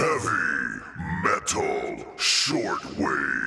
Heavy Metal Shortwave.